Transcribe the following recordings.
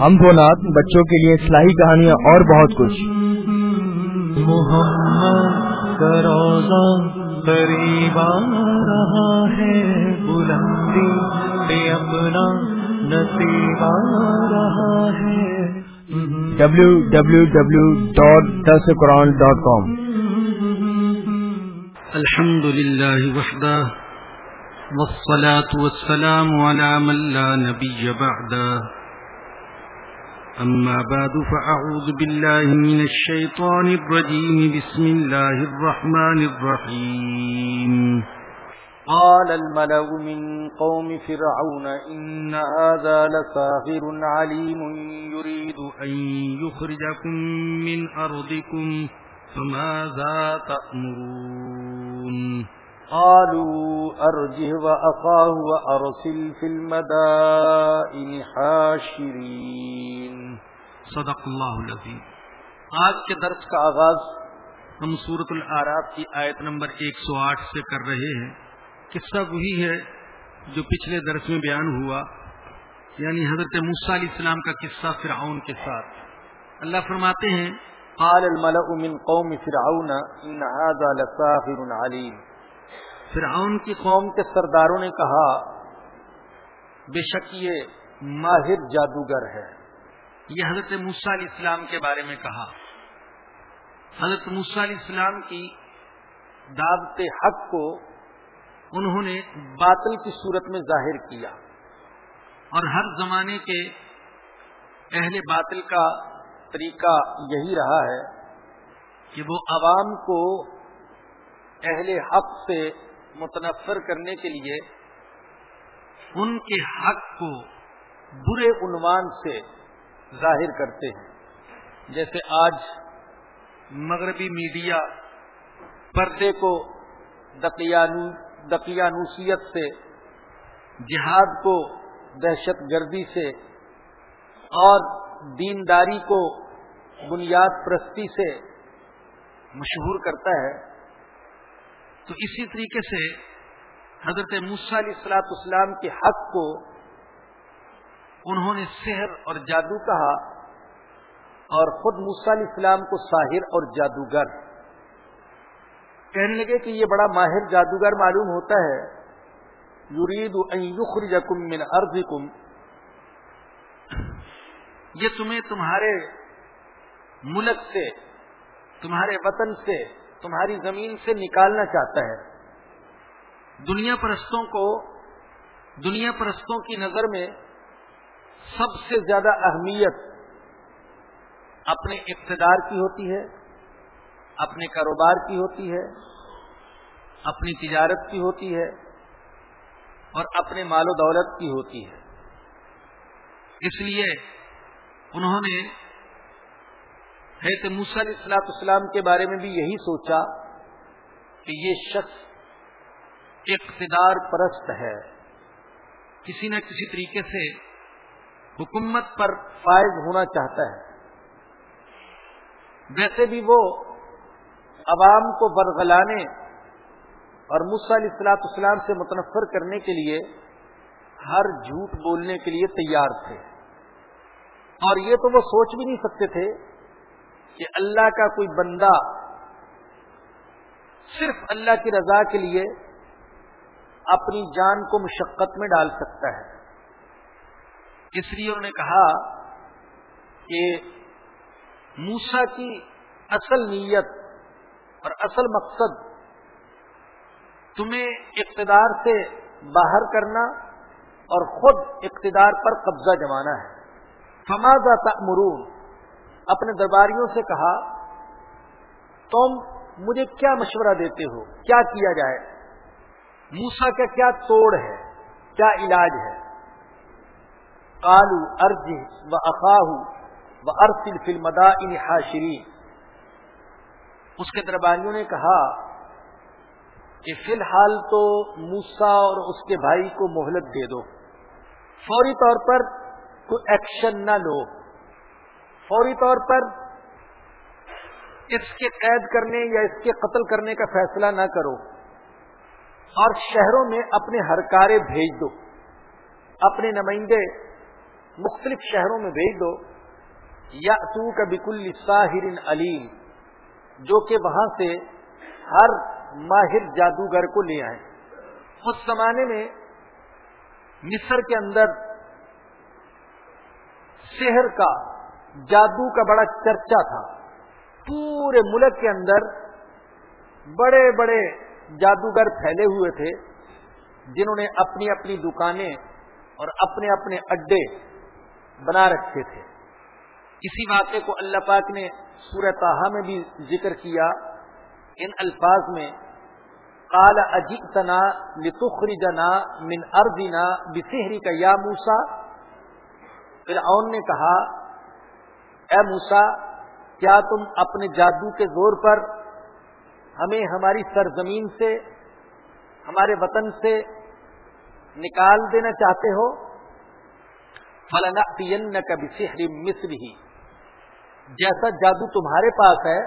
ہم دو نات بچوں کے لیے اصلاحی کہانیاں اور بہت کچھ۔ محمد روزہ قریب رہا ہے بلندی پہ اپنا نصیب آ رہا ہے۔ W W W dot the Quran dot com الحمد للہ وحدہ۔ والصلاة والسلام على من لا نبي بعده. أما بعد، فأعوذ بالله من الشيطان الرجيم. بسم الله الرحمن الرحيم. قال الملأ من قوم فرعون، إن هذا لساغر عليم يريد أن يخرجكم من أرضكم، فماذا تأمرون؟ قالوا أرجه وأخاه وأرسل في المدائن حاشرين. صدق اللہ العظیم. آج کے درس کا آغاز ہم صورت العراف کی آیت نمبر ایک سو آٹھ سے کر رہے ہیں قصہ وہی ہے جو پچھلے درس میں بیان ہوا یعنی حضرت موسیٰ علیہ السلام کا قصہ فرعون کے ساتھ۔ اللہ فرماتے ہیں قال الملأ من قوم فرعون ان هذا لساحر عليم فرعون کی قوم کے سرداروں نے کہا، بے شک یہ ماہر جادوگر ہے۔ یہ حضرت موسیٰ علیہ السلام کے بارے میں کہا۔ حضرت موسیٰ علیہ السلام کی دعوت حق کو انہوں نے باطل کی صورت میں ظاہر کیا۔ اور ہر زمانے کے اہل باطل کا طریقہ یہی رہا ہے کہ وہ عوام کو اہل حق سے متنفر کرنے کے لیے ان کے حق کو برے عنوان سے ظاہر کرتے ہیں۔ جیسے آج مغربی میڈیا پردے کو دقیانوسیت سے، جہاد کو دہشت گردی سے اور دینداری کو بنیاد پرستی سے مشہور کرتا ہے۔ تو اسی طریقے سے حضرت علیہ السلاط اسلام کے حق کو انہوں نے سحر اور جادو کہا اور خود علیہ السلام کو ساحر اور جادوگر کہنے لگے کہ یہ بڑا ماہر جادوگر معلوم ہوتا ہے یورید یخرجکم من ارضکم۔ یہ تمہیں تمہارے ملک سے، تمہارے وطن سے تمہاری زمین سے نکالنا چاہتا ہے۔ دنیا پرستوں کو، دنیا پرستوں کی نظر میں سب سے زیادہ اہمیت اپنے اقتدار کی ہوتی ہے، اپنے کاروبار کی ہوتی ہے، اپنی تجارت کی ہوتی ہے اور اپنے مال و دولت کی ہوتی ہے۔ اس لیے انہوں نے حیرت علیہ السلاط اسلام کے بارے میں بھی یہی سوچا کہ یہ شخص اقتدار پرست ہے۔ کسی نہ کسی طریقے سے حکومت پر فائز ہونا چاہتا ہے۔ ویسے بھی وہ عوام کو برگلانے اور علیہ السلاط اسلام سے متنفر کرنے کے لیے ہر جھوٹ بولنے کے لیے تیار تھے۔ اور یہ تو وہ سوچ بھی نہیں سکتے تھے کہ اللہ کا کوئی بندہ صرف اللہ کی رضا کے لیے اپنی جان کو مشقت میں ڈال سکتا ہے۔ اس لیے انہوں نے کہا کہ موسا کی اصل نیت اور اصل مقصد تمہیں اقتدار سے باہر کرنا اور خود اقتدار پر قبضہ جمانا ہے۔ فمازا تأمرون؟ اپنے درباریوں سے کہا، تم مجھے کیا مشورہ دیتے ہو؟ کیا کیا جائے؟ موسا کا کیا توڑ ہے؟ کیا علاج ہے؟ کالو ارج و اقاہ و ارسل فلمدا ان اس کے درباریوں نے کہا، کہ فی الحال تو موسا اور اس کے بھائی کو مہلت دے دو۔ فوری طور پر کوئی ایکشن نہ لو۔ فوری طور پر اس کے قید کرنے یا اس کے قتل کرنے کا فیصلہ نہ کرو اور شہروں میں اپنے ہرکارے بھیج دو، اپنے نمائندے مختلف شہروں میں بھیج دو۔ یا تو کا بکل ساحر علیم، جو کہ وہاں سے ہر ماہر جادوگر کو لے آئے۔ اس زمانے میں مصر کے اندر شہر کا جادو کا بڑا چرچا تھا۔ پورے ملک کے اندر بڑے بڑے جادوگر پھیلے ہوئے تھے، جنہوں نے اپنی اپنی دکانیں اور اپنے اپنے اڈے بنا رکھے تھے۔ اسی واقعے کو اللہ پاک نے سورہ تاہا میں بھی ذکر کیا۔ ان الفاظ میں کال اجیتنا لتخری جنا من اردینا بسہری کا یا موسا پھر نے کہا اے موسا کیا تم اپنے جادو کے زور پر ہمیں ہماری سرزمین سے، ہمارے وطن سے نکال دینا چاہتے ہو؟ فلانا پین کبھی سہری مصر ہی جیسا جادو تمہارے پاس ہے،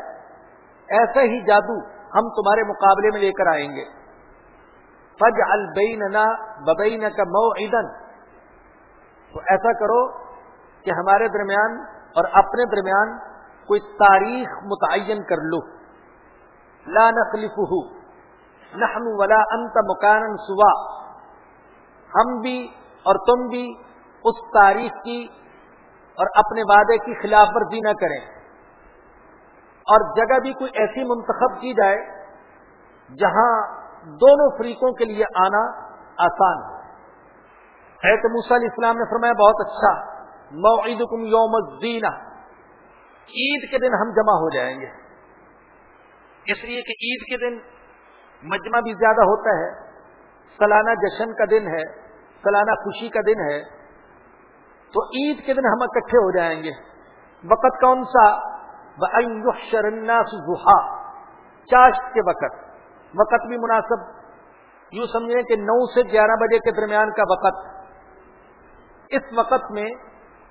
ایسا ہی جادو ہم تمہارے مقابلے میں لے کر آئیں گے۔ فج البین ببین کا مو تو ایسا کرو کہ ہمارے درمیان اور اپنے درمیان کوئی تاریخ متعین کر لو۔ لا نخلفه، نحن ولا انت مکان سوا۔ ہم بھی اور تم بھی اس تاریخ کی اور اپنے وعدے کی خلاف ورزی نہ کریں۔ اور جگہ بھی کوئی ایسی منتخب کی جائے جہاں دونوں فریقوں کے لیے آنا آسان ہے تو موسیٰ علیہ السلام نے فرمایا، بہت اچھا۔ موعدکم یوم الزینہ۔ عید کے دن ہم جمع ہو جائیں گے۔ اس لیے کہ عید کے دن مجمع بھی زیادہ ہوتا ہے۔ سالانہ جشن کا دن ہے، سالانہ خوشی کا دن ہے۔ تو عید کے دن ہم اکٹھے ہو جائیں گے۔ وقت کون سا؟ شرناس چاشت کے وقت۔ وقت بھی مناسب۔ یوں سمجھیں کہ نو سے گیارہ بجے کے درمیان کا وقت۔ اس وقت میں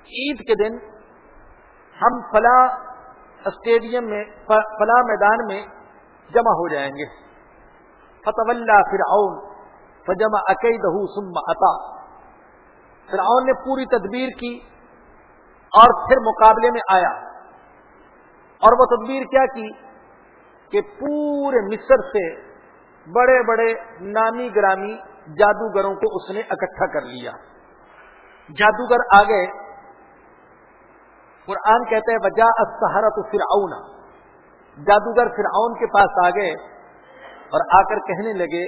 عید کے دن ہم فلاں اسٹیڈیم میں، فلاں میدان میں جمع ہو جائیں گے۔ فتح اللہ فرعون، فجمع عقیدہ ثم عطا فرعون نے پوری تدبیر کی اور پھر مقابلے میں آیا۔ اور وہ تدبیر کیا کی؟ کہ پورے مصر سے بڑے بڑے نامی گرامی جادوگروں کو اس نے اکٹھا کر لیا۔ جادوگر آ گئے قرآن کہتے ہیں وجہ سہارت فرعون جادوگر فرعون کے پاس آ گئے اور آ کر کہنے لگے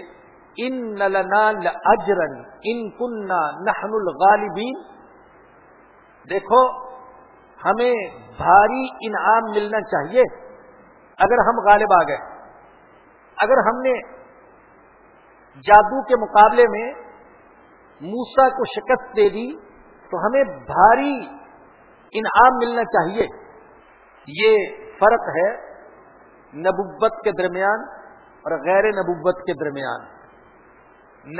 ان نلنا اجرن ان کننا نحن الغالبین دیکھو، ہمیں بھاری انعام ملنا چاہیے اگر ہم غالب آ گئے۔ اگر ہم نے جادو کے مقابلے میں موسا کو شکست دے دی، تو ہمیں بھاری انعام ملنا چاہیے۔ یہ فرق ہے نبوت کے درمیان اور غیر نبوت کے درمیان۔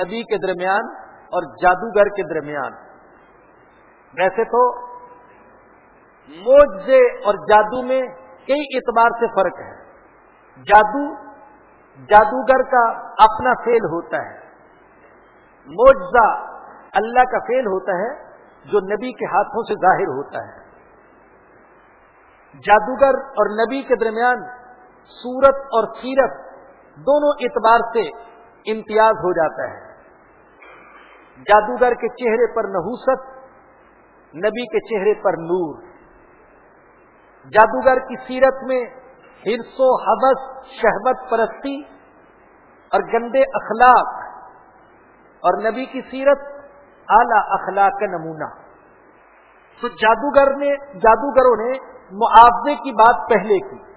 نبی کے درمیان اور جادوگر کے درمیان۔ ویسے تو موجے اور جادو میں کئی اعتبار سے فرق ہے۔ جادو جادوگر کا اپنا فیل ہوتا ہے۔ موجزہ اللہ کا فیل ہوتا ہے جو نبی کے ہاتھوں سے ظاہر ہوتا ہے۔ جادوگر اور نبی کے درمیان صورت اور سیرت دونوں اعتبار سے امتیاز ہو جاتا ہے۔ جادوگر کے چہرے پر نحوست، نبی کے چہرے پر نور۔ جادوگر کی سیرت میں ہرس و حبس شہبت پرستی اور گندے اخلاق۔ اور نبی کی سیرت اعلی اخلاق کا نمونہ۔ تو جادوگر نے، جادوگروں نے معاوضے کی بات پہلے کی۔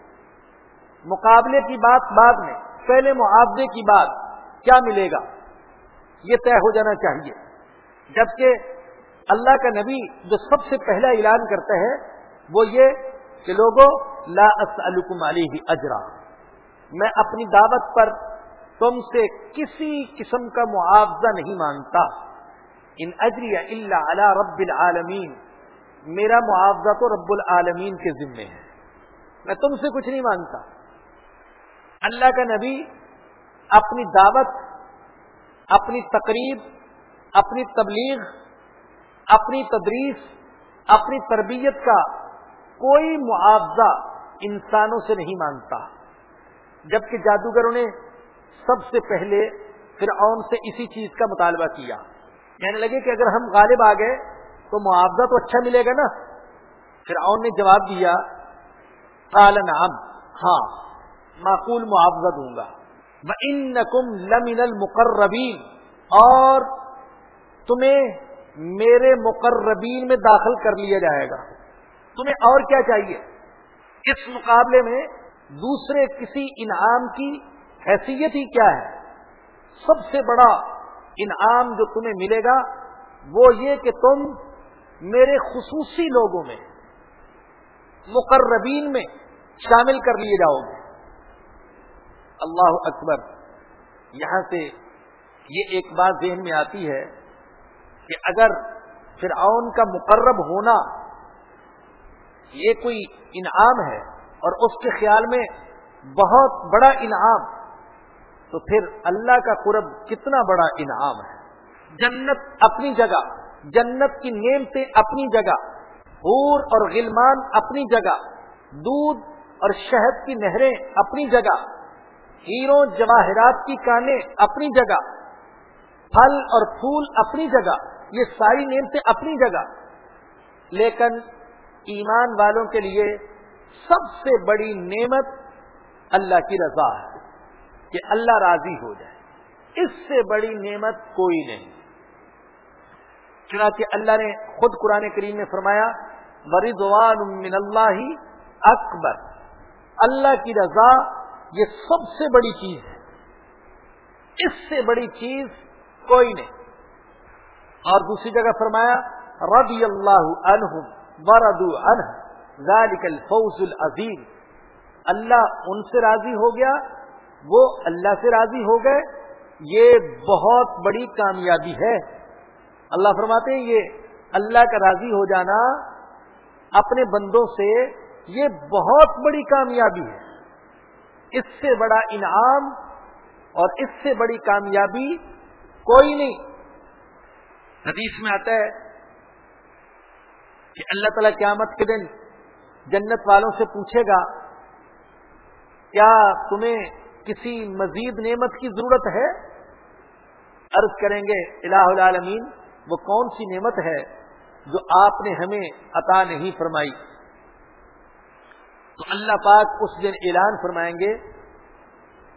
مقابلے کی بات بعد میں۔ پہلے معاوضے کی بات کیا ملے گا؟ یہ طے ہو جانا چاہیے۔ جبکہ اللہ کا نبی جو سب سے پہلا اعلان کرتا ہے، وہ یہ کہ لوگوں، لا اسألکم علیہ اجرا۔ میں اپنی دعوت پر تم سے کسی قسم کا معاوضہ نہیں مانگتا۔ ان اجری اللہ علی رب العالمین۔ میرا معاوضہ تو رب العالمین کے ذمے ہے۔ میں تم سے کچھ نہیں مانگتا۔ اللہ کا نبی اپنی دعوت، اپنی تقریب، اپنی تبلیغ، اپنی تدریس، اپنی تربیت کا کوئی معاوضہ انسانوں سے نہیں مانگتا۔ جبکہ جادوگروں نے سب سے پہلے فرعون سے اسی چیز کا مطالبہ کیا۔ کہنے لگے کہ اگر ہم غالب آ گئے تو معاوضہ تو اچھا ملے گا نا؟ فرعون نے جواب دیا، قال نعم ہاں معقول معاوضہ دوں گا۔ وَإِنَّكُمْ لَمِنَ الْمُقَرَّبِينَ۔ اور تمہیں میرے مقربین میں داخل کر لیا جائے گا۔ تمہیں اور کیا چاہیے؟ اس مقابلے میں دوسرے کسی انعام کی حیثیت ہی کیا ہے؟ سب سے بڑا انعام جو تمہیں ملے گا وہ یہ کہ تم میرے خصوصی لوگوں میں، مقربین میں شامل کر لیے جاؤ گے۔ اللہ اکبر، یہاں سے یہ ایک بات ذہن میں آتی ہے کہ اگر فرعون کا مقرب ہونا یہ کوئی انعام ہے اور اس کے خیال میں بہت بڑا انعام، تو پھر اللہ کا قرب کتنا بڑا انعام ہے؟ جنت اپنی جگہ جنت کی نعمتیں اپنی جگہ، حور اور غلمان اپنی جگہ، دودھ اور شہد کی نہریں اپنی جگہ، ہیروں جواہرات کی کانیں اپنی جگہ، پھل اور پھول اپنی جگہ، یہ ساری نعمتیں اپنی جگہ۔ لیکن ایمان والوں کے لیے سب سے بڑی نعمت اللہ کی رضا ہے کہ اللہ راضی ہو جائے۔ اس سے بڑی نعمت کوئی نہیں۔ چنانچہ اللہ نے خود قرآن کریم میں فرمایا من اللہ اکبر. اللہ کی رضا یہ سب سے بڑی چیز ہے۔ اس سے بڑی چیز کوئی نہیں۔ اور دوسری جگہ فرمایا، رضی اللہ عنہم وردو عنہ، ذالک الفوز العظیم. اللہ ان سے راضی ہو گیا، وہ اللہ سے راضی ہو گئے۔ یہ بہت بڑی کامیابی ہے۔ اللہ فرماتے ہیں یہ اللہ کا راضی ہو جانا اپنے بندوں سے یہ بہت بڑی کامیابی ہے۔ اس سے بڑا انعام اور اس سے بڑی کامیابی کوئی نہیں۔ حدیث میں آتا ہے کہ اللہ تعالی قیامت کے دن جنت والوں سے پوچھے گا، کیا تمہیں کسی مزید نعمت کی ضرورت ہے؟ عرض کریں گے، الہ العالمین وہ کون سی نعمت ہے جو آپ نے ہمیں عطا نہیں فرمائی؟ تو اللہ پاک اس دن اعلان فرمائیں گے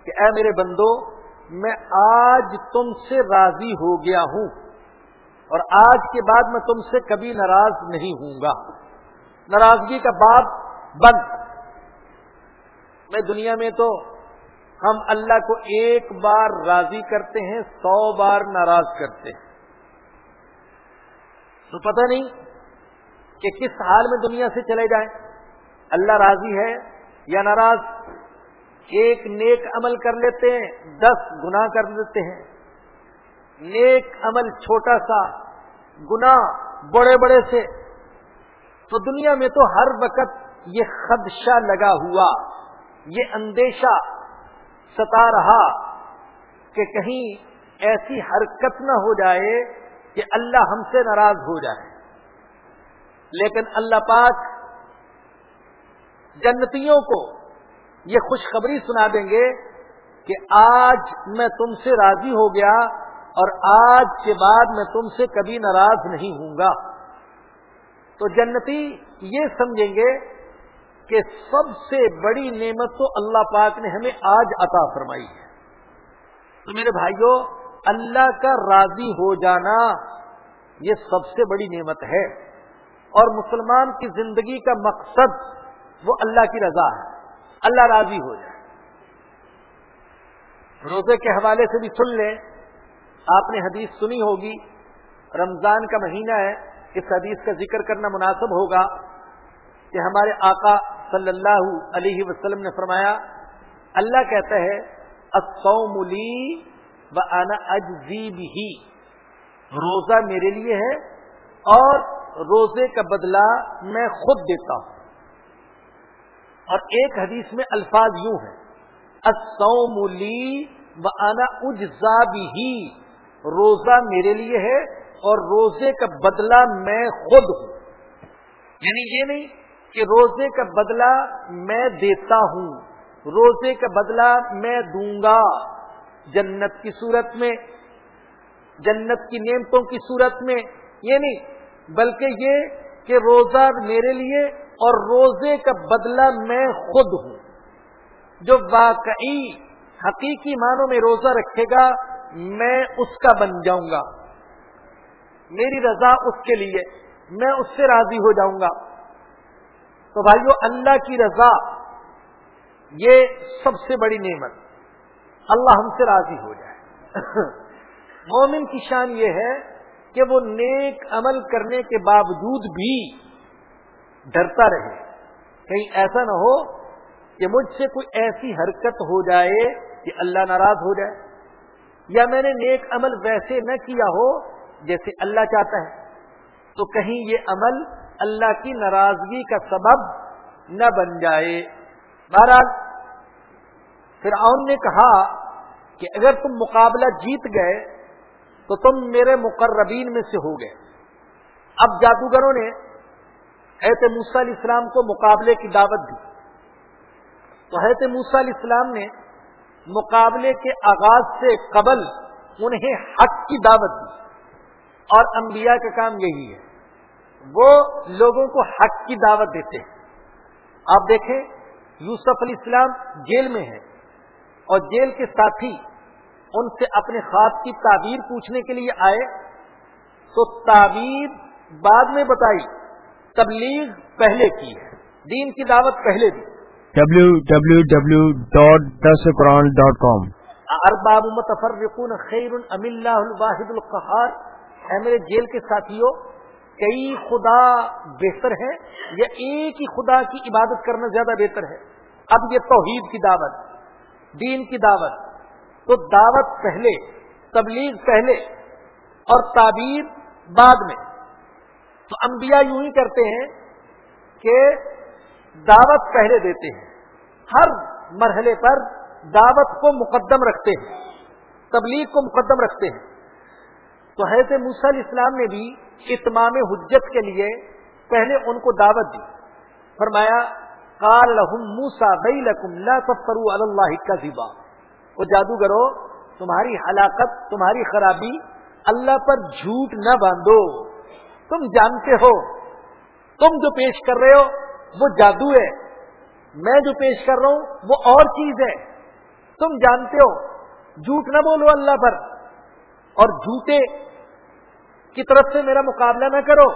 کہ اے میرے بندو، میں آج تم سے راضی ہو گیا ہوں اور آج کے بعد میں تم سے کبھی ناراض نہیں ہوں گا۔ ناراضگی کا باب بند۔ میں دنیا میں تو ہم اللہ کو ایک بار راضی کرتے ہیں، سو بار ناراض کرتے ہیں۔ تو پتہ نہیں کہ کس حال میں دنیا سے چلے جائیں۔ اللہ راضی ہے یا ناراض؟ ایک نیک عمل کر لیتے ہیں، دس گنا کر دیتے ہیں۔ نیک عمل چھوٹا سا گنا بڑے بڑے سے۔ تو دنیا میں تو ہر وقت یہ خدشہ لگا ہوا، یہ اندیشہ ستا رہا کہ کہیں ایسی حرکت نہ ہو جائے کہ اللہ ہم سے ناراض ہو جائے۔ لیکن اللہ پاک جنتیوں کو یہ خوشخبری سنا دیں گے کہ آج میں تم سے راضی ہو گیا اور آج کے بعد میں تم سے کبھی ناراض نہیں ہوں گا۔ تو جنتی یہ سمجھیں گے کہ سب سے بڑی نعمت تو اللہ پاک نے ہمیں آج عطا فرمائی ہے۔ تو میرے بھائیوں اللہ کا راضی ہو جانا یہ سب سے بڑی نعمت ہے۔ اور مسلمان کی زندگی کا مقصد وہ اللہ کی رضا ہے۔ اللہ راضی ہو جائے۔ روزے کے حوالے سے بھی سن لیں۔ آپ نے حدیث سنی ہوگی۔ رمضان کا مہینہ ہے۔ اس حدیث کا ذکر کرنا مناسب ہوگا کہ ہمارے آقا صلی اللہ علیہ وسلم نے فرمایا، اللہ کہتا ہے و انا اجزی روزہ میرے لیے ہے اور روزے کا بدلہ میں خود دیتا ہوں۔ اور ایک حدیث میں الفاظ یوں ہے و انا اجزا بھی۔ روزہ میرے لیے ہے اور روزے کا بدلہ میں خود ہوں۔ یعنی یہ نہیں کہ روزے کا بدلہ میں دیتا ہوں، روزے کا بدلہ میں دوں گا۔ جنت کی صورت میں، جنت کی نعمتوں کی صورت میں، یہ نہیں، بلکہ یہ کہ روزہ میرے لیے اور روزے کا بدلہ میں خود ہوں۔ جو واقعی، حقیقی معنوں میں روزہ رکھے گا، میں اس کا بن جاؤں گا۔ میری رضا اس کے لیے، میں اس سے راضی ہو جاؤں گا۔ تو بھائیو، اللہ کی رضا، یہ سب سے بڑی نعمت۔ اللہ ہم سے راضی ہو جائے۔ مومن کی شان یہ ہے کہ وہ نیک عمل کرنے کے باوجود بھی ڈرتا رہے۔ کہیں ایسا نہ ہو کہ مجھ سے کوئی ایسی حرکت ہو جائے کہ اللہ ناراض ہو جائے۔ یا میں نے نیک عمل ویسے نہ کیا ہو جیسے اللہ چاہتا ہے۔ تو کہیں یہ عمل اللہ کی ناراضگی کا سبب نہ بن جائے۔ بہرحال، فرعون نے کہا کہ اگر تم مقابلہ جیت گئے تو تم میرے مقربین میں سے ہو گئے۔ اب جادوگروں نے حیرت موسا علیہ السلام کو مقابلے کی دعوت دی۔ تو حیرت موسا علیہ السلام نے مقابلے کے آغاز سے قبل انہیں حق کی دعوت دی۔ اور انبیاء کا کام یہی ہے، وہ لوگوں کو حق کی دعوت دیتے ہیں۔ آپ دیکھیں، یوسف علیہ السلام جیل میں ہے۔ اور جیل کے ساتھی ان سے اپنے خواب کی تعبیر پوچھنے کے لیے آئے تو تعبیر بعد میں بتائی تبلیغ پہلے کی ہے دین کی دعوت پہلے دی۔ W W W dot the Quran dot com ارباب متفرقون خیر ام اللہ الواحد القہار۔ اے میرے جیل کے ساتھیوں کئی خدا بہتر ہے یا ایک ہی خدا کی عبادت کرنا زیادہ بہتر ہے؟ اب یہ توحید کی دعوت۔ دین کی دعوت۔ تو دعوت پہلے، تبلیغ پہلے اور تعبیر بعد میں۔ تو انبیاء یوں ہی کرتے ہیں کہ دعوت پہلے دیتے ہیں۔ ہر مرحلے پر دعوت کو مقدم رکھتے ہیں، تبلیغ کو مقدم رکھتے ہیں۔ تو حیث موسیٰ علیہ السلام نے بھی اتمام حجت کے لیے پہلے ان کو دعوت دی۔ فرمایا کال لہم موسا بئی لکم لا سفرو اللہ کا ذبا وہ جادوگرو، تمہاری ہلاکت، تمہاری خرابی اللہ پر جھوٹ نہ باندھو۔ تم جانتے ہو، تم جو پیش کر رہے ہو، وہ جادو ہے۔ میں جو پیش کر رہا ہوں، وہ اور چیز ہے۔ تم جانتے ہو، جھوٹ نہ بولو اللہ پر۔ اور جھوٹے کی طرف سے میرا مقابلہ نہ کرو۔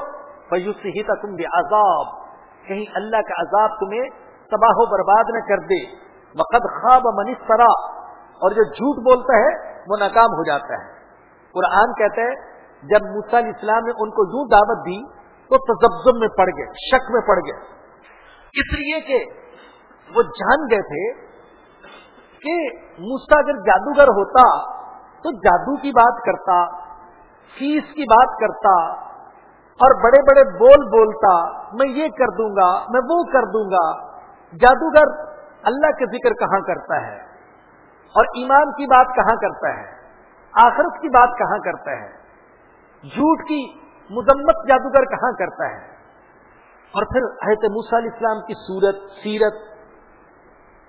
فیوس ہی تم بھی عذاب کہیں اللہ کا عذاب تمہیں تباہ و برباد نہ کر دے۔ وقت خواب منیش طرح اور جو جھوٹ بولتا ہے، وہ ناکام ہو جاتا ہے۔ قرآن کہتا ہے، جب موسا علیہ السلام نے ان کو یوں دعوت دی تو تجزم میں پڑ گئے، شک میں پڑ گئے۔ اس لیے کہ وہ جان گئے تھے کہ موسا اگر جادوگر ہوتا، تو جادو کی بات کرتا فیس کی بات کرتا اور بڑے بڑے بول بولتا، میں یہ کر دوں گا، میں وہ کر دوں گا۔ جادوگر اللہ کے ذکر کہاں کرتا ہے؟ اور ایمان کی بات کہاں کرتا ہے؟ آخرت کی بات کہاں کرتا ہے؟ جھوٹ کی مذمت جادوگر کہاں کرتا ہے؟ اور پھر حضرت موسیٰ علیہ السلام کی صورت، سیرت،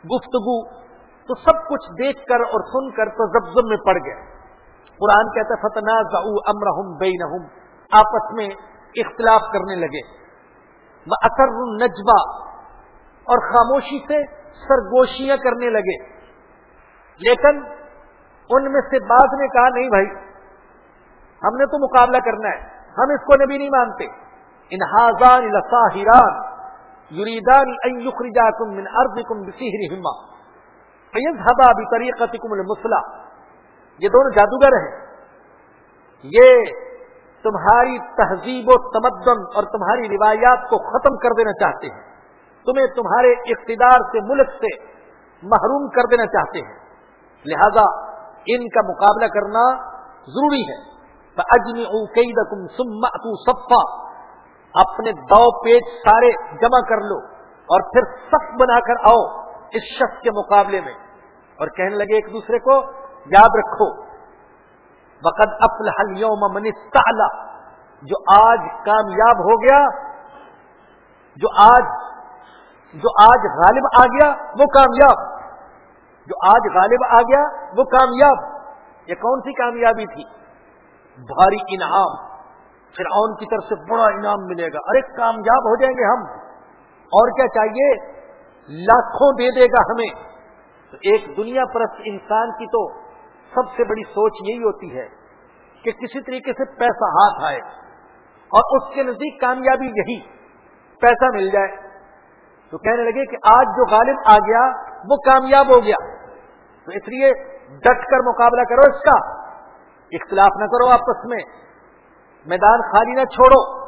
گفتگو، تو سب کچھ دیکھ کر اور سن کر تو زبزم میں پڑ گئے۔ قرآن کہتا ہے فتنا امرحم بینہم آپس میں اختلاف کرنے لگے۔ وہ اثر نجبا اور خاموشی سے سرگوشیاں کرنے لگے۔ لیکن ان میں سے بعض نے کہا، نہیں بھائی، ہم نے تو مقابلہ کرنا ہے، ہم اس کو نبی نہیں مانتے۔ ان ہاضان لساہران یریدان ان یخرجاکم من ارضکم بسحرہما فیذهبا بطریقتکم المثلا یہ دونوں جادوگر ہیں۔ یہ تمہاری تہذیب و تمدن اور تمہاری روایات کو ختم کر دینا چاہتے ہیں۔ تمہیں تمہارے اقتدار سے ملک سے محروم کر دینا چاہتے ہیں۔ لہذا ان کا مقابلہ کرنا ضروری ہے۔ صفا۔ اپنے دو پیج سارے جمع کر لو اور پھر سخت بنا کر آؤ اس شخص کے مقابلے میں۔ اور کہنے لگے ایک دوسرے کو، یاد رکھو وقت افلح اليوم من استعلا جو آج کامیاب ہو گیا، جو آج جو آج غالب آ گیا، وہ کامیاب. جو آج غالب آ گیا، وہ کامیاب. یہ کون سی کامیابی تھی؟ بھاری انعام. فرعون کی طرف سے بڑا انعام ملے گا. ارے، کامیاب ہو جائیں گے ہم. اور کیا چاہیے؟ لاکھوں دے دے گا ہمیں. تو ایک دنیا پرست انسان کی تو سب سے بڑی سوچ یہی ہوتی ہے کہ کسی طریقے سے پیسہ ہاتھ آئے اور اس کے نزدیک کامیابی یہی، پیسہ مل جائے۔ تو کہنے لگے کہ آج جو غالب آ گیا، وہ کامیاب ہو گیا۔ تو اس لیے ڈٹ کر مقابلہ کرو اس کا۔ اختلاف نہ کرو آپس میں۔ میدان خالی نہ چھوڑو۔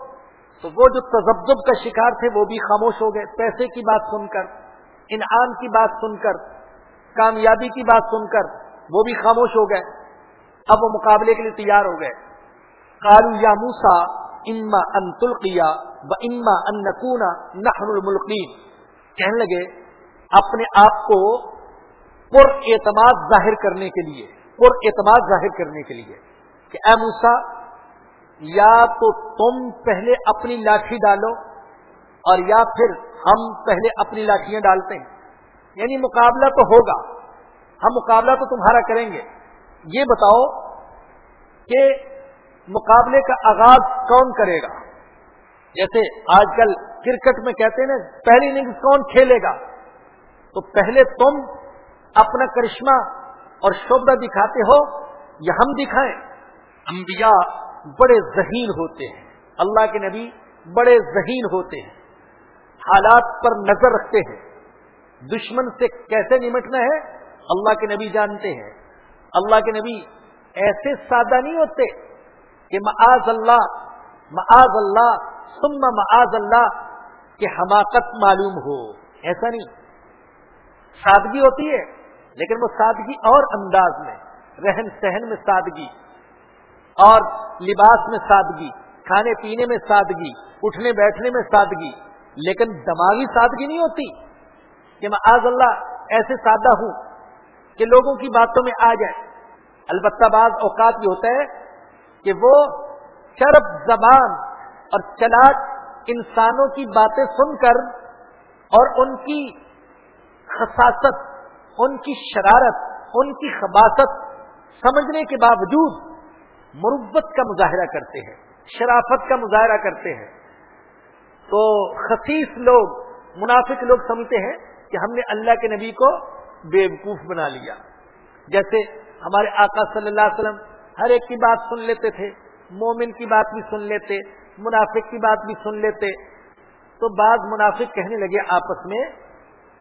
تو وہ جو تجبب کا شکار تھے، وہ بھی خاموش ہو گئے۔ پیسے کی بات سن کر، انعام کی بات سن کر، کامیابی کی بات سن کر۔ وہ بھی خاموش ہو گئے۔ اب وہ مقابلے کے لیے تیار ہو گئے۔ کالو یا موسا اما ان تلقیا و اما ان نکونا نحن الملقین کہنے لگے، اپنے آپ کو پر اعتماد ظاہر کرنے کے لیے، پر اعتماد ظاہر کرنے کے لیے کہ اے موسا یا تو تم پہلے اپنی لاٹھی ڈالو اور یا پھر ہم پہلے اپنی لاٹیاں ڈالتے ہیں۔ یعنی مقابلہ تو ہوگا۔ ہم مقابلہ تو تمہارا کریں گے۔ یہ بتاؤ کہ مقابلے کا آغاز کون کرے گا؟ جیسے آج کل کرکٹ میں کہتے ہیں نا، پہلی اننگز کون کھیلے گا؟ تو پہلے تم اپنا کرشمہ اور شوبہ دکھاتے ہو یا ہم دکھائیں؟ انبیاء بڑے ذہین ہوتے ہیں۔ اللہ کے نبی بڑے ذہین ہوتے ہیں۔ حالات پر نظر رکھتے ہیں۔ دشمن سے کیسے نمٹنا ہے؟ اللہ کے نبی جانتے ہیں۔ اللہ کے نبی ایسے سادہ نہیں ہوتے کہ معاذ اللہ معاذ اللہ، ثم معاذ اللہ کہ حماقت معلوم ہو۔ ایسا نہیں۔ سادگی ہوتی ہے، لیکن وہ سادگی اور انداز میں، رہن سہن میں سادگی، اور لباس میں سادگی، کھانے پینے میں سادگی، اٹھنے بیٹھنے میں سادگی۔ لیکن دماغی سادگی نہیں ہوتی کہ میں آز اللہ ایسے سادہ ہوں۔ کہ لوگوں کی باتوں میں آ جائے۔ البتہ بعض اوقات یہ ہوتا ہے کہ وہ چرب زبان اور چلاک انسانوں کی باتیں سن کر اور ان کی خصاصت، ان کی شرارت، ان کی خباست سمجھنے کے باوجود مربت کا مظاہرہ کرتے ہیں، شرافت کا مظاہرہ کرتے ہیں۔ تو خصیص لوگ، منافق لوگ سمجھتے ہیں کہ ہم نے اللہ کے نبی کو بے وقوف بنا لیا۔ جیسے ہمارے آقا صلی اللہ علیہ وسلم ہر ایک کی بات سن لیتے تھے، مومن کی بات بھی سن لیتے، منافق کی بات بھی سن لیتے۔ تو بعض منافق کہنے لگے آپس میں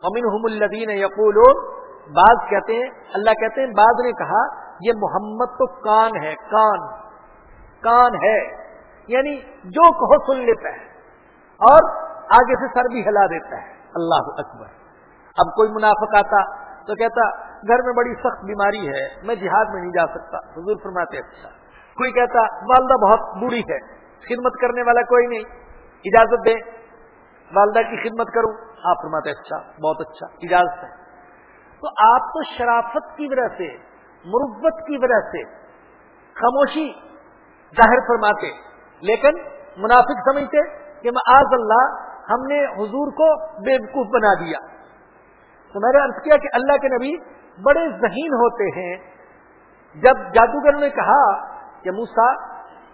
امین الدین یقول بعض کہتے ہیں، اللہ کہتے ہیں، بعض نے کہا، یہ محمد تو کان ہے، کان کان ہے۔ یعنی جو کہو سن لیتا ہے، اور آگے سے سر بھی ہلا دیتا ہے۔ اللہ اکبر۔ اب کوئی منافق آتا تو کہتا، گھر میں بڑی سخت بیماری ہے، میں جہاد میں نہیں جا سکتا. حضور فرماتے اچھا۔ کوئی کہتا، والدہ بہت بری ہے، خدمت کرنے والا کوئی نہیں، اجازت دے والدہ کی خدمت کروں؟ آپ فرماتے اچھا بہت اچھا اجازت ہے۔ تو آپ تو شرافت کی وجہ سے مربت کی وجہ سے خاموشی ظاہر فرماتے لیکن منافق سمجھتے کہ آج اللہ ہم نے حضور کو بے وقوف بنا دیا۔ تو میں نے ارض کیا کہ اللہ کے نبی بڑے ذہین ہوتے ہیں۔ جب جادوگر نے کہا کہ موسا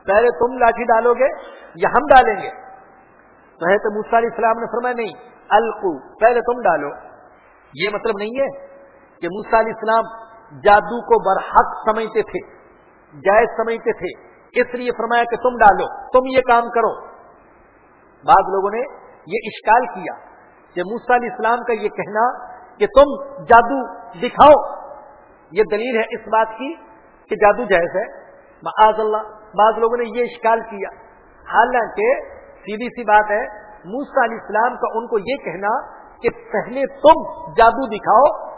پہلے تم لاٹھی ڈالو گے یا ہم ڈالیں گے؟ تو ہے تو موسا علیہ السلام نے فرمایا، نہیں، القو، پہلے تم ڈالو۔ یہ مطلب نہیں ہے کہ موسا علیہ السلام جادو کو برحق سمجھتے تھے، جائز سمجھتے تھے۔ اس لیے فرمایا کہ تم ڈالو، تم یہ کام کرو۔ بعض لوگوں نے یہ اشکال کیا کہ موسا علیہ السلام کا یہ کہنا کہ تم جادو دکھاؤ۔ یہ دلیل ہے اس بات کی کہ جادو جائز ہے۔ معاذ اللہ، بعض لوگوں نے یہ اشکال کیا۔ حالانکہ سیدھی سی بات ہے موسا علیہ السلام کا ان کو یہ کہنا کہ پہلے تم جادو دکھاؤ۔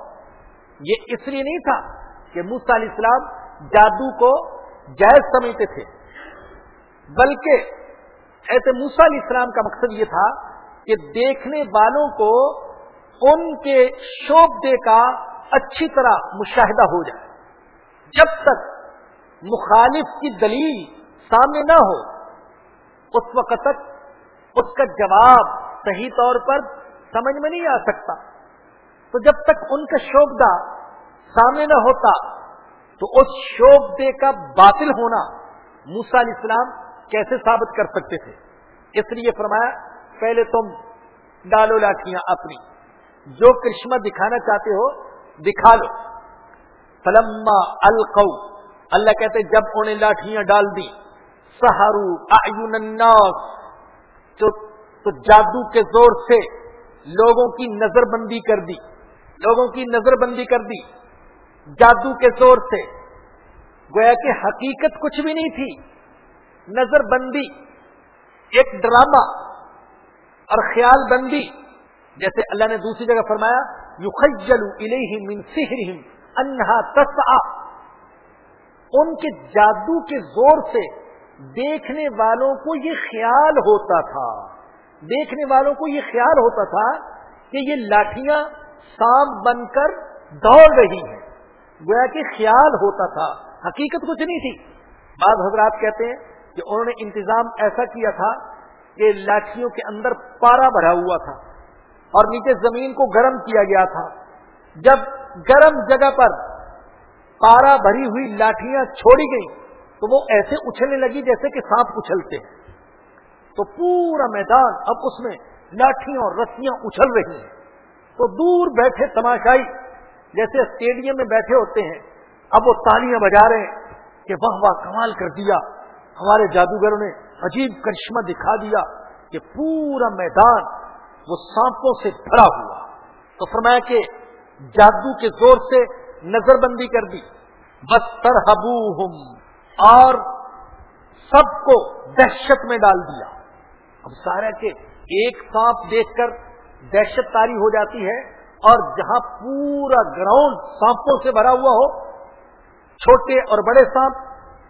یہ اس لیے نہیں تھا کہ موسا علیہ السلام جادو کو جائز سمجھتے تھے، بلکہ ایسے موسا علیہ السلام کا مقصد یہ تھا کہ دیکھنے والوں کو ان کے شوق دے کا اچھی طرح مشاہدہ ہو جائے۔ جب تک مخالف کی دلیل سامنے نہ ہو، اس وقت تک اس کا جواب صحیح طور پر سمجھ میں نہیں آ سکتا۔ تو جب تک ان کا شوق دا سامنے نہ ہوتا، تو اس شوق دے کا باطل ہونا موسا علیہ السلام کیسے ثابت کر سکتے تھے؟ اس لیے فرمایا، پہلے تم ڈالو لاٹیاں اپنی۔ جو کرشمہ دکھانا چاہتے ہو، دکھا لو۔ فلما القو اللہ کہتے جب انہیں لاٹیاں ڈال دی سہارو الناس تو جادو کے زور سے لوگوں کی نظر بندی کر دی۔ لوگوں کی نظر بندی کر دی۔ جادو کے زور سے۔ گویا کہ حقیقت کچھ بھی نہیں تھی۔ نظر بندی، ایک ڈرامہ اور خیال بندی۔ جیسے اللہ نے دوسری جگہ فرمایا یو خجلو من سحرہم انہا تسعا ان کے جادو کے زور سے دیکھنے والوں کو یہ خیال ہوتا تھا، دیکھنے والوں کو یہ خیال ہوتا تھا کہ یہ لاٹیاں سام بن کر دوڑ رہی ہیں، گویا کہ خیال ہوتا تھا، حقیقت کچھ نہیں تھی. بعض حضرات کہتے ہیں کہ انہوں نے انتظام ایسا کیا تھا کہ لاٹھیوں کے اندر پارا بھرا ہوا تھا اور نیچے زمین کو گرم کیا گیا تھا۔ جب گرم جگہ پر پارا بھری ہوئی لاٹیاں چھوڑی گئی تو وہ ایسے اچھلنے لگی جیسے کہ سانپ اچھلتے ہیں۔ تو پورا میدان اب اس میں لاٹیاں اور رسیاں اچھل رہی ہیں۔ تو دور بیٹھے تماشائی جیسے اسٹیڈیم میں بیٹھے ہوتے ہیں۔ اب وہ تالیاں بجا رہے ہیں کہ واہ واہ کمال کر دیا۔ ہمارے جادوگروں نے عجیب کرشمہ دکھا دیا کہ پورا میدان وہ سانپوں سے بھرا ہوا۔ تو فرمایا کہ جادو کے زور سے نظر بندی کر دی۔ بس ترہبو اور سب کو دہشت میں ڈال دیا۔ اب سارا کہ ایک سانپ دیکھ کر دہشت تاری ہو جاتی ہے اور جہاں پورا گراؤنڈ سانپوں سے بھرا ہوا ہو، چھوٹے اور بڑے سانپ،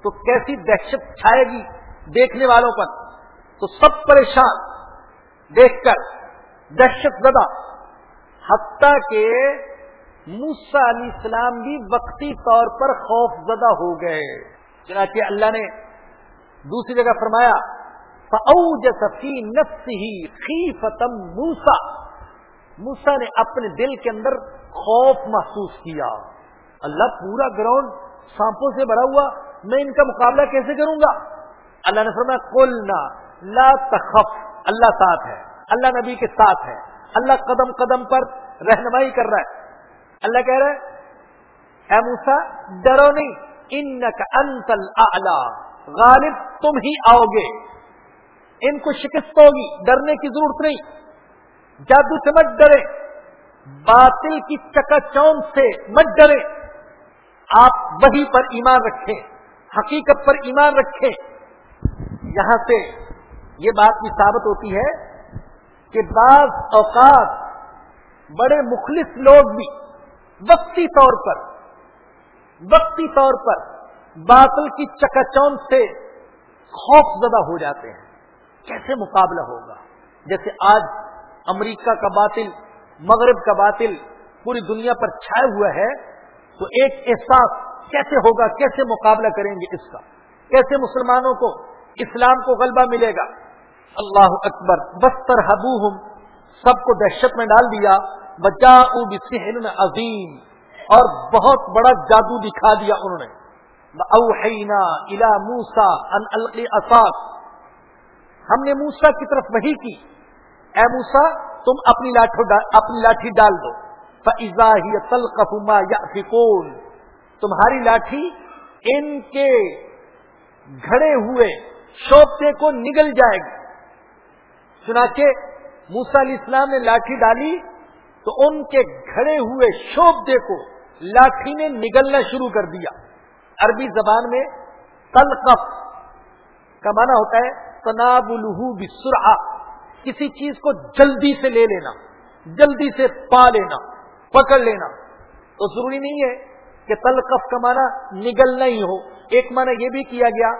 تو کیسی دہشت چھائے گی دیکھنے والوں پر؟ تو سب پریشان دیکھ کر دہشت زدہ۔ حتیٰ کہ موسا علیہ السلام بھی وقتی طور پر خوف زدہ ہو گئے۔ چنانچہ اللہ نے دوسری جگہ فرمایا فتم موسا موسا نے اپنے دل کے اندر خوف محسوس کیا۔ اللہ پورا گراؤنڈ سانپوں سے بھرا ہوا، میں ان کا مقابلہ کیسے کروں گا؟ اللہ نے فرمایا کلنا لا تخف۔ اللہ ساتھ ہے۔ اللہ نبی کے ساتھ ہے۔ اللہ قدم قدم پر رہنمائی کر رہا ہے۔ اللہ کہہ رہا ہے، اے موسا ڈرو نہیں۔ ان کا انتل غالب، تم ہی آؤ گے۔ ان کو شکست ہوگی، ڈرنے کی ضرورت نہیں۔ جادو سے مت ڈرے۔ باطل کی چکا چون سے مت ڈرے۔ آپ وہی پر ایمان رکھیں، حقیقت پر ایمان رکھیں۔ یہاں سے یہ بات بھی ثابت ہوتی ہے کہ بعض اوقات بڑے مخلص لوگ بھی وقتی طور پر، وقتی طور پر باطل کی چکا چون سے خوف زدہ ہو جاتے ہیں۔ کیسے مقابلہ ہوگا؟ جیسے آج امریکہ کا باطل، مغرب کا باطل پوری دنیا پر چھائے ہوا ہے، تو ایک احساس کیسے ہوگا؟ کیسے مقابلہ کریں گے اس کا؟ کیسے مسلمانوں کو، اسلام کو غلبہ ملے گا؟ اللہ اکبر بستر حبو سب کو دہشت میں ڈال دیا بجا عظیم اور بہت بڑا جادو دکھا دیا انہوں نے۔ اوحینا الا موسا ان ہم نے موسا کی طرف وہی کی۔ اے موسا تم اپنی لاٹھی اپنی لاٹھی ڈال دو۔ یا تمہاری لاٹھی ان کے گھڑے ہوئے شوقے کو نگل جائے گی۔ چنانچہ موسا علیہ السلام نے لاٹھی ڈالی تو ان کے گھڑے ہوئے شوبدے کو لاٹھی نے نگلنا شروع کر دیا۔ عربی زبان میں تلقف کا مانا ہوتا ہے تناب الحو کسی چیز کو جلدی سے لے لینا، جلدی سے پا لینا، پکڑ لینا۔ تو ضروری نہیں ہے کہ تلقف کا مانا نگلنا ہی ہو۔ ایک مانا یہ بھی کیا گیا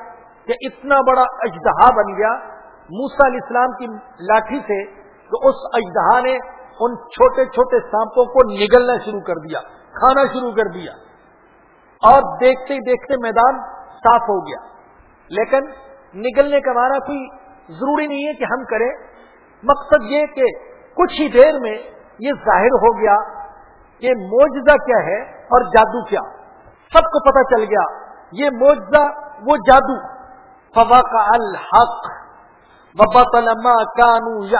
کہ اتنا بڑا اجدہا بن گیا موسا علیہ السلام کی لاٹھی سے تو اس اجدہا نے ان چھوٹے چھوٹے سانپوں کو نگلنا شروع کر دیا، کھانا شروع کر دیا۔ اور دیکھتے دیکھتے میدان صاف ہو گیا۔ لیکن نگلنے کا معنی کوئی ضروری نہیں ہے کہ ہم کریں۔ مقصد یہ کہ کچھ ہی دیر میں یہ ظاہر ہو گیا کہ موجزہ کیا ہے اور جادو کیا۔ سب کو پتا چل گیا، یہ موجزہ وہ جادو۔ فوا کا الحق۔ وبا کانو یا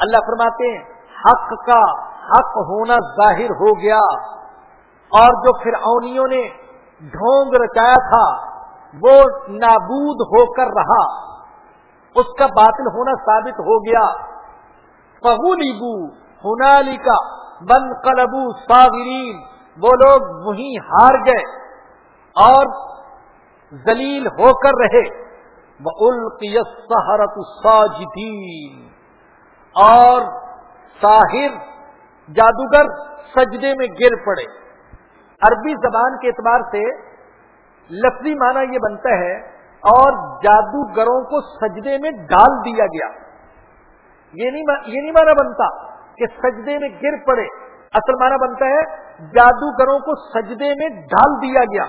اللہ فرماتے ہیں، حق کا حق ہونا ظاہر ہو گیا۔ اور جو پھر اونیوں نے ڈھونگ رچایا تھا، وہ نابود ہو کر رہا۔ اس کا باطل ہونا ثابت ہو گیا۔ پہو ہنالی کا بن قلبو صاغرین وہ لوگ وہیں ہار گئے اور ذلیل ہو کر رہے۔ سہرت ساجدین اور ساحر جادوگر سجدے میں گر پڑے۔ عربی زبان کے اعتبار سے لفظی معنی یہ بنتا ہے اور جادوگروں کو سجدے میں ڈال دیا گیا۔ یہ نہیں مانا بنتا کہ سجدے میں گر پڑے۔ اصل مانا بنتا ہے جادوگروں کو سجدے میں ڈال دیا گیا۔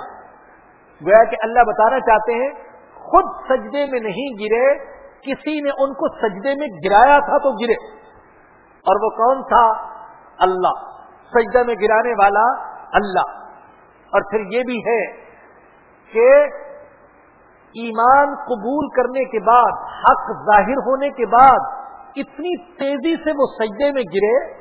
گویا کہ اللہ بتانا چاہتے ہیں خود سجدے میں نہیں گرے، کسی نے ان کو سجدے میں گرایا تھا تو گرے۔ اور وہ کون تھا؟ اللہ۔ سجدہ میں گرانے والا اللہ۔ اور پھر یہ بھی ہے کہ ایمان قبول کرنے کے بعد، حق ظاہر ہونے کے بعد اتنی تیزی سے وہ سجدے میں گرے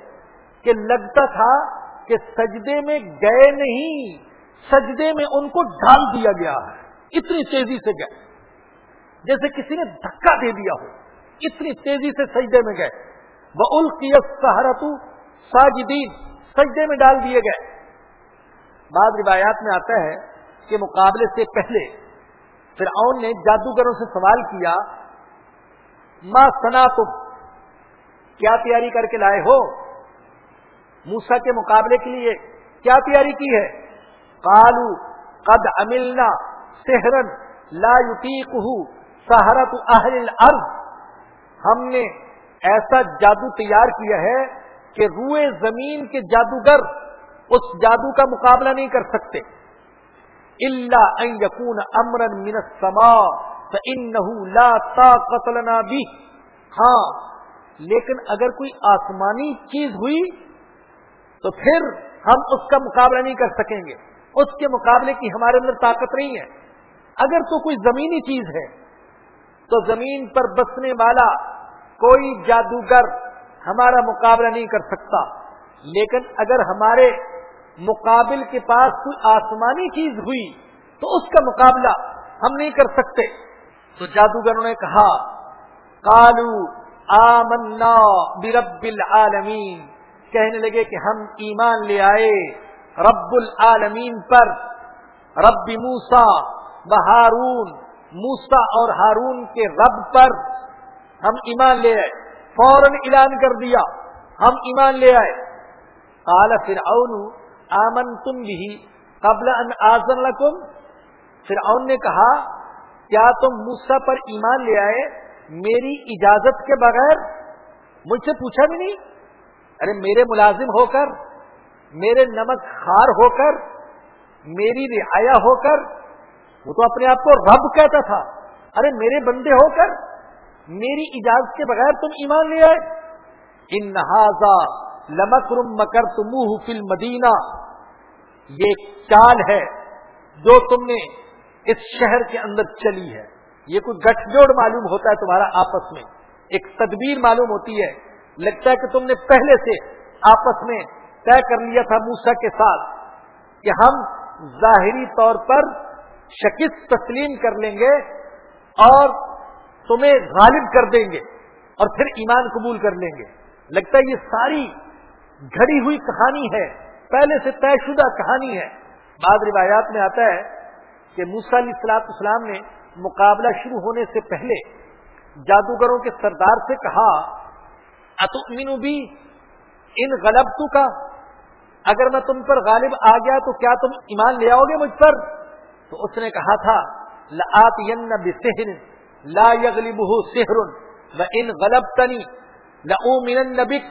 کہ لگتا تھا کہ سجدے میں گئے نہیں، سجدے میں ان کو ڈال دیا گیا ہے۔ اتنی تیزی سے گئے۔ جیسے کسی نے دھکا دے دیا ہو، اتنی تیزی سے سجدے میں گئے۔ وہ القیت سہارت ساجدین سجدے میں ڈال دیے گئے۔ بعض روایات میں آتا ہے کہ مقابلے سے پہلے پھر نے جادوگروں سے سوال کیا ماں سنا تم کیا تیاری کر کے لائے ہو؟ موسا کے مقابلے کے لیے کیا تیاری کی ہے؟ کالو قد املنا سہرن لا یوتیق سہرت اہل الارض۔ ہم نے ایسا جادو تیار کیا ہے کہ روئے زمین کے جادوگر اس جادو کا مقابلہ نہیں کر سکتے۔ اللہ یقون امرن من السماء لا طاقت لنا بھی ہاں لیکن اگر کوئی آسمانی چیز ہوئی تو پھر ہم اس کا مقابلہ نہیں کر سکیں گے۔ اس کے مقابلے کی ہمارے اندر طاقت نہیں ہے۔ اگر تو کوئی زمینی چیز ہے تو زمین پر بسنے والا کوئی جادوگر ہمارا مقابلہ نہیں کر سکتا۔ لیکن اگر ہمارے مقابل کے پاس کوئی آسمانی چیز ہوئی تو اس کا مقابلہ ہم نہیں کر سکتے۔ تو جادوگروں نے کہا کالو آمنا برب العالمین۔ کہنے لگے کہ ہم ایمان لے آئے رب العالمین پر، رب موسا بہارون موسا اور ہارون کے رب پر ہم ایمان لے آئے۔ فوراً اعلان کر دیا، ہم ایمان لے آئے۔ کالا پھر آمن تم بھی قبل ان آزن لکم پھر نے کہا، کیا تم موسا پر ایمان لے آئے؟ میری اجازت کے بغیر مجھ سے پوچھا بھی نہیں؟ ارے، میرے ملازم ہو کر، میرے نمک خار ہو کر، میری رعایا ہو کر وہ تو اپنے آپ کو رب کہتا تھا۔ ارے میرے بندے ہو کر میری اجازت کے بغیر تم ایمان لے آئے۔ ان نہذا لمک مکر تم فل مدینہ یہ چال ہے جو تم نے اس شہر کے اندر چلی ہے۔ یہ کوئی گٹھ جوڑ معلوم ہوتا ہے تمہارا آپس میں۔ ایک تدبیر معلوم ہوتی ہے۔ لگتا ہے کہ تم نے پہلے سے آپس میں طے کر لیا تھا موسا کے ساتھ کہ ہم ظاہری طور پر شکست تسلیم کر لیں گے اور تمہیں غالب کر دیں گے اور پھر ایمان قبول کر لیں گے۔ لگتا ہے یہ ساری گھڑی ہوئی کہانی ہے۔ پہلے سے طے شدہ کہانی ہے۔ بعض روایات میں آتا ہے کہ موسا علیہ السلاط اسلام نے مقابلہ شروع ہونے سے پہلے جادوگروں کے سردار سے کہا اتمین بھی ان غلبتوں کا اگر میں تم پر غالب آ گیا تو کیا تم ایمان لے آؤ گے مجھ پر؟ تو اس نے کہا تھا لا يغلبه سحر وان غلبتني لاؤمنن بك